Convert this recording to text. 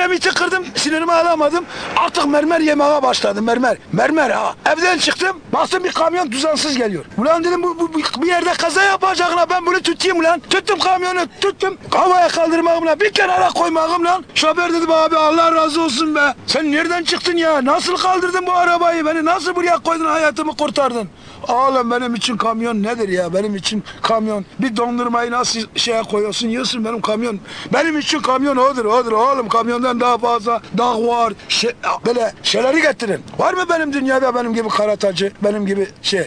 Dinamiti kırdım, sinirimi alamadım. Artık mermer yemeye başladım, mermer. Mermer ha. Evden çıktım, baktım bir kamyon düzensiz geliyor. Ulan dedim bu, bu, bu- bir yerde kaza yapacaklar, ben bunu tutayım lan. Tuttum kamyonu, tuttum. Havaya kaldırmağımla, bir kenara koymağımla. Şoför dedi abi Allah razı olsun be. Sen nereden çıktın ya? Nasıl kaldırdın bu arabayı? Beni nasıl buraya koydun, hayatımı kurtardın? Oğlum benim için kamyon nedir ya? Benim için kamyon. Bir dondurmayı nasıl şeye koyuyorsun yiyorsun benim kamyon. Benim için kamyon odur odur oğlum. Kamyondan daha fazla dağ var. Şey, böyle şeyleri getirin. Var mı benim dünyada benim gibi karatacı? Benim gibi şey